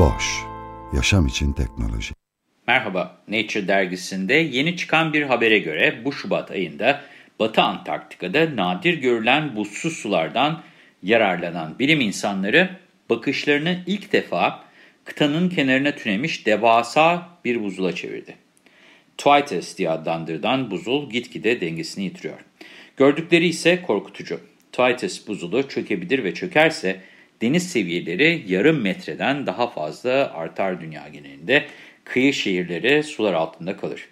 Boş, yaşam için teknoloji. Merhaba, Nature dergisinde yeni çıkan bir habere göre bu Şubat ayında Batı Antarktika'da nadir görülen buzsuz sulardan yararlanan bilim insanları bakışlarını ilk defa kıtanın kenarına tünemiş devasa bir buzula çevirdi. Twites diye adlandırılan buzul gitgide dengesini yitiriyor. Gördükleri ise korkutucu. Twites buzulu çökebilir ve çökerse deniz seviyeleri yarım metreden daha fazla artar dünya genelinde. Kıyı şehirleri sular altında kalır.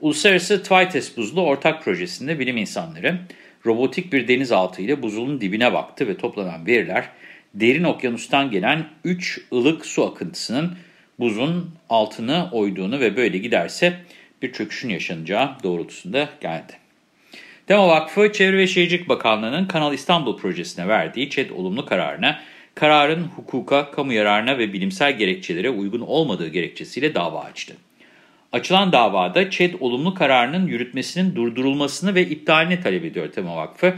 Uluslararası Twites Buzulu Ortak Projesi'nde bilim insanları robotik bir denizaltı ile buzulun dibine baktı ve toplanan veriler derin okyanustan gelen 3 ılık su akıntısının buzun altını oyduğunu ve böyle giderse bir çöküşün yaşanacağı doğrultusunda geldi. Tema Vakfı Çevre ve Şehircilik Bakanlığı'nın Kanal İstanbul projesine verdiği ÇED olumlu kararına, kararın hukuka, kamu yararına ve bilimsel gerekçelere uygun olmadığı gerekçesiyle dava açtı. Açılan davada ÇED olumlu kararının yürütmesinin durdurulmasını ve iptalini talep ediyor Tema Vakfı.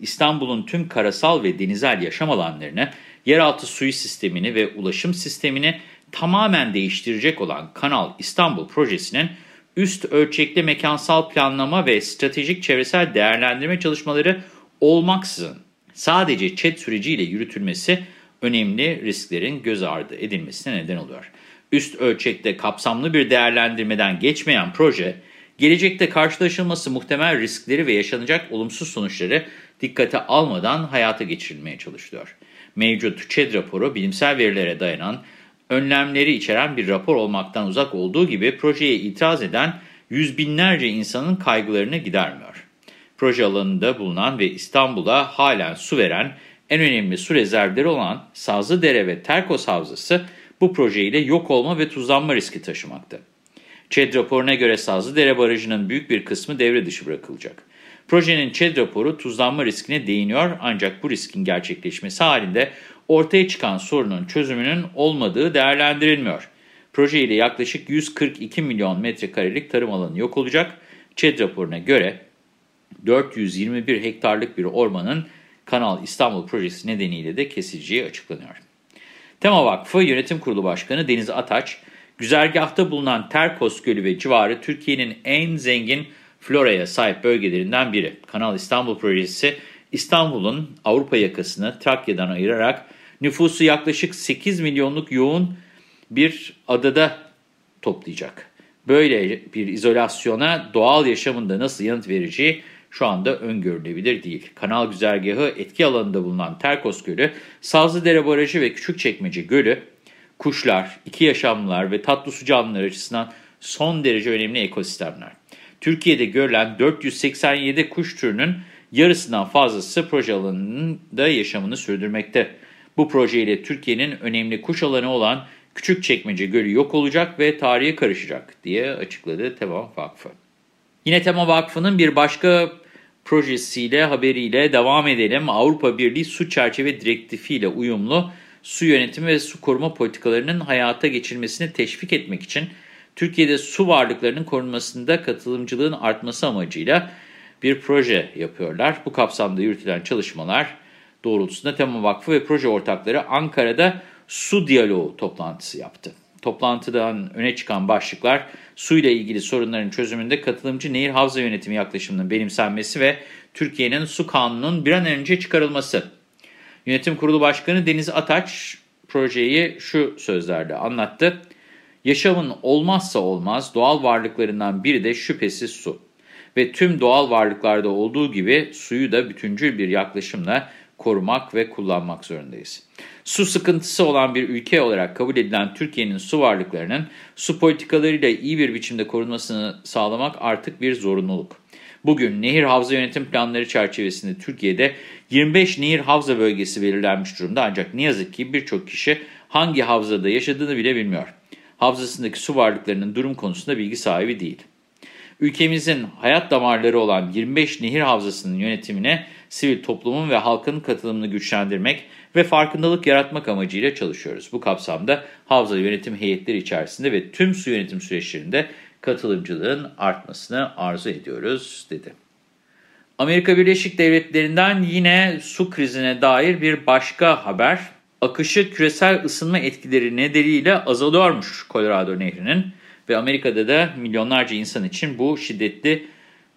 İstanbul'un tüm karasal ve denizel yaşam alanlarını, yeraltı suyu sistemini ve ulaşım sistemini tamamen değiştirecek olan Kanal İstanbul projesinin üst ölçekli mekansal planlama ve stratejik çevresel değerlendirme çalışmaları olmaksızın sadece ÇED süreciyle yürütülmesi önemli risklerin göz ardı edilmesine neden oluyor. Üst ölçekte kapsamlı bir değerlendirmeden geçmeyen proje, gelecekte karşılaşılması muhtemel riskleri ve yaşanacak olumsuz sonuçları dikkate almadan hayata geçirilmeye çalışılıyor. Mevcut ÇED raporu bilimsel verilere dayanan, önlemleri içeren bir rapor olmaktan uzak olduğu gibi projeye itiraz eden yüz binlerce insanın kaygılarını gidermiyor. Proje alanında bulunan ve İstanbul'a halen su veren en önemli su rezervleri olan Sazlıdere ve Terkos Havzası bu projeyle yok olma ve tuzlanma riski taşımakta. ÇED raporuna göre Sazlıdere Barajı'nın büyük bir kısmı devre dışı bırakılacak. Projenin ÇED raporu tuzlanma riskine değiniyor ancak bu riskin gerçekleşmesi halinde ortaya çıkan sorunun çözümünün olmadığı değerlendirilmiyor. Proje ile yaklaşık 142 milyon metrekarelik tarım alanı yok olacak. ÇED raporuna göre 421 hektarlık bir ormanın Kanal İstanbul projesi nedeniyle de kesileceği açıklanıyor. Tema Vakfı Yönetim Kurulu Başkanı Deniz Ataç, güzergahta bulunan Terkos Gölü ve civarı Türkiye'nin en zengin floraya sahip bölgelerinden biri. Kanal İstanbul projesi İstanbul'un Avrupa yakasını Trakya'dan ayırarak nüfusu yaklaşık 8 milyonluk yoğun bir adada toplayacak. Böyle bir izolasyona doğal yaşamında nasıl yanıt vereceği şu anda öngörülebilir değil. Kanal güzergahı etki alanında bulunan Terkos Gölü, Sazlıdere Barajı ve Küçükçekmece Gölü, kuşlar, iki yaşamlılar ve tatlı su canlıları açısından son derece önemli ekosistemler. Türkiye'de görülen 487 kuş türünün yarısından fazlası proje alanında yaşamını sürdürmekte. Bu projeyle Türkiye'nin önemli kuş alanı olan Küçükçekmece Gölü yok olacak ve tarihe karışacak diye açıkladı Tema Vakfı. Yine Tema Vakfı'nın bir başka projesiyle, haberiyle devam edelim. Avrupa Birliği Su Çerçeve Direktifi ile uyumlu su yönetimi ve su koruma politikalarının hayata geçirilmesini teşvik etmek için Türkiye'de su varlıklarının korunmasında katılımcılığın artması amacıyla bir proje yapıyorlar. Bu kapsamda yürütülen çalışmalar doğrultusunda Tema Vakfı ve proje ortakları Ankara'da su diyaloğu toplantısı yaptı. Toplantıdan öne çıkan başlıklar su ile ilgili sorunların çözümünde katılımcı nehir havza yönetimi yaklaşımının benimsenmesi ve Türkiye'nin su kanununun bir an önce çıkarılması. Yönetim Kurulu Başkanı Deniz Ataç projeyi şu sözlerle anlattı. Yaşamın olmazsa olmaz doğal varlıklarından biri de şüphesiz su. Ve tüm doğal varlıklarda olduğu gibi suyu da bütüncül bir yaklaşımla korumak ve kullanmak zorundayız. Su sıkıntısı olan bir ülke olarak kabul edilen Türkiye'nin su varlıklarının su politikalarıyla iyi bir biçimde korunmasını sağlamak artık bir zorunluluk. Bugün nehir havza yönetim planları çerçevesinde Türkiye'de 25 nehir havza bölgesi belirlenmiş durumda ancak ne yazık ki birçok kişi hangi havzada yaşadığını bile bilmiyor. Havzasındaki su varlıklarının durum konusunda bilgi sahibi değil. Ülkemizin hayat damarları olan 25 nehir havzasının yönetimine sivil toplumun ve halkın katılımını güçlendirmek ve farkındalık yaratmak amacıyla çalışıyoruz. Bu kapsamda havza yönetim heyetleri içerisinde ve tüm su yönetim süreçlerinde katılımcılığın artmasını arzu ediyoruz, dedi. Amerika Birleşik Devletleri'nden yine su krizine dair bir başka haber. Akışı küresel ısınma etkileri nedeniyle azalıyormuş Colorado Nehri'nin ve Amerika'da da milyonlarca insan için bu şiddetli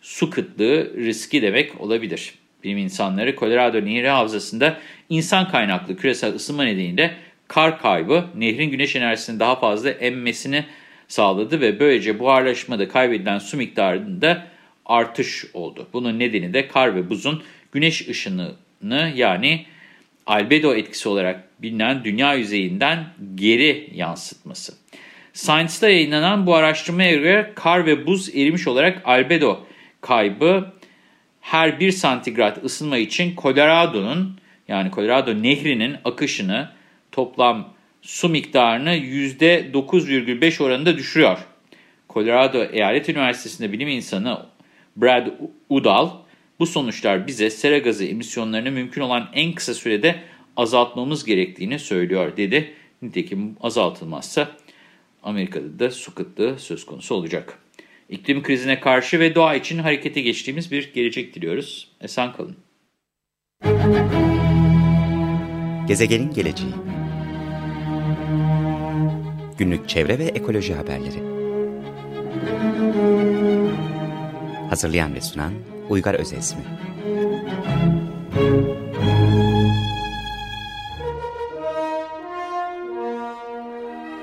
su kıtlığı riski demek olabilir. Bilim insanları Colorado Nehri Havzası'nda insan kaynaklı küresel ısınma nedeniyle kar kaybı nehrin güneş enerjisini daha fazla emmesini sağladı ve böylece buharlaşmada kaybedilen su miktarında artış oldu. Bunun nedeni de kar ve buzun güneş ışınını yani albedo etkisi olarak bilinen dünya yüzeyinden geri yansıtması. Science'da yayınlanan bu araştırmaya göre kar ve buz erimiş olarak albedo kaybı her 1 santigrat ısınma için Colorado'nun yani Colorado nehrinin akışını toplam su miktarını %9,5 oranında düşürüyor. Colorado Eyalet Üniversitesi'nde bilim insanı Brad Udall, bu sonuçlar bize sera gazı emisyonlarını mümkün olan en kısa sürede azaltmamız gerektiğini söylüyor dedi. Nitekim azaltılmazsa Amerika'da da su kıtlığı söz konusu olacak. İklim krizine karşı ve doğa için harekete geçtiğimiz bir gelecek diliyoruz. Esen kalın. Gezegenin geleceği Günlük çevre ve ekoloji haberleri Hazırlayan ve sunan Uygar Özesmi